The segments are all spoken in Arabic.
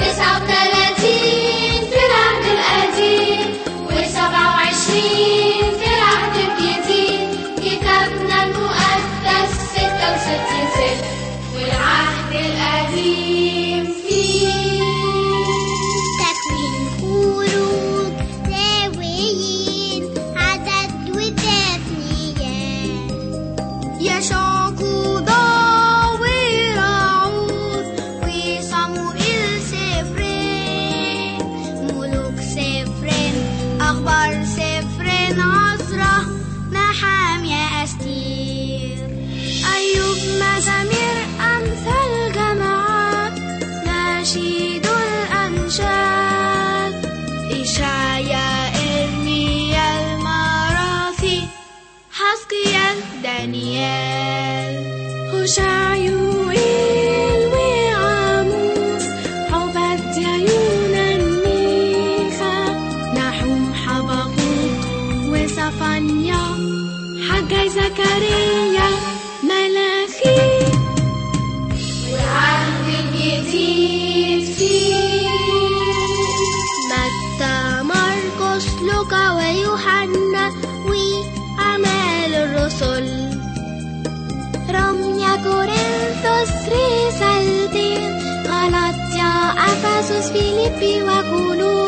تسعة في العهد القديم وسبعة وعشرين في العهد الجديد. كتابنا المقدس ستة وستين والعهد القديم. أستير أيوب مزامير أمثال جماعات نشيد الأنشاد. إشعيا إرميا المراثي حسقيال دانيال. هوشعيوئيل حجي زكريا ملاخي والعهد الجديد فيه متى مرقس لوقا ويوحنا وأعمال الرسل رميا كورنثوس رسالتين غلطيا أفسس فيليبي وكولوسي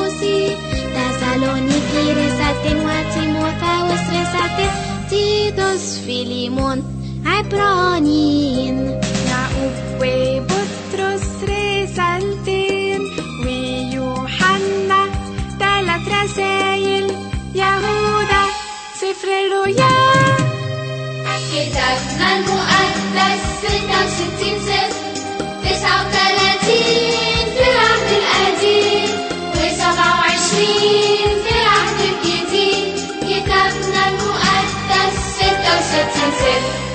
تيتوس فيليمون عبرانيين يعقوب وبطرس رسالتين ويوحنا ثلاث رسايل يهوذا سفر الرؤيا كتابنا المقدس ستة وستين العهد الجديد كتابنا المقدس ستة وستين صفر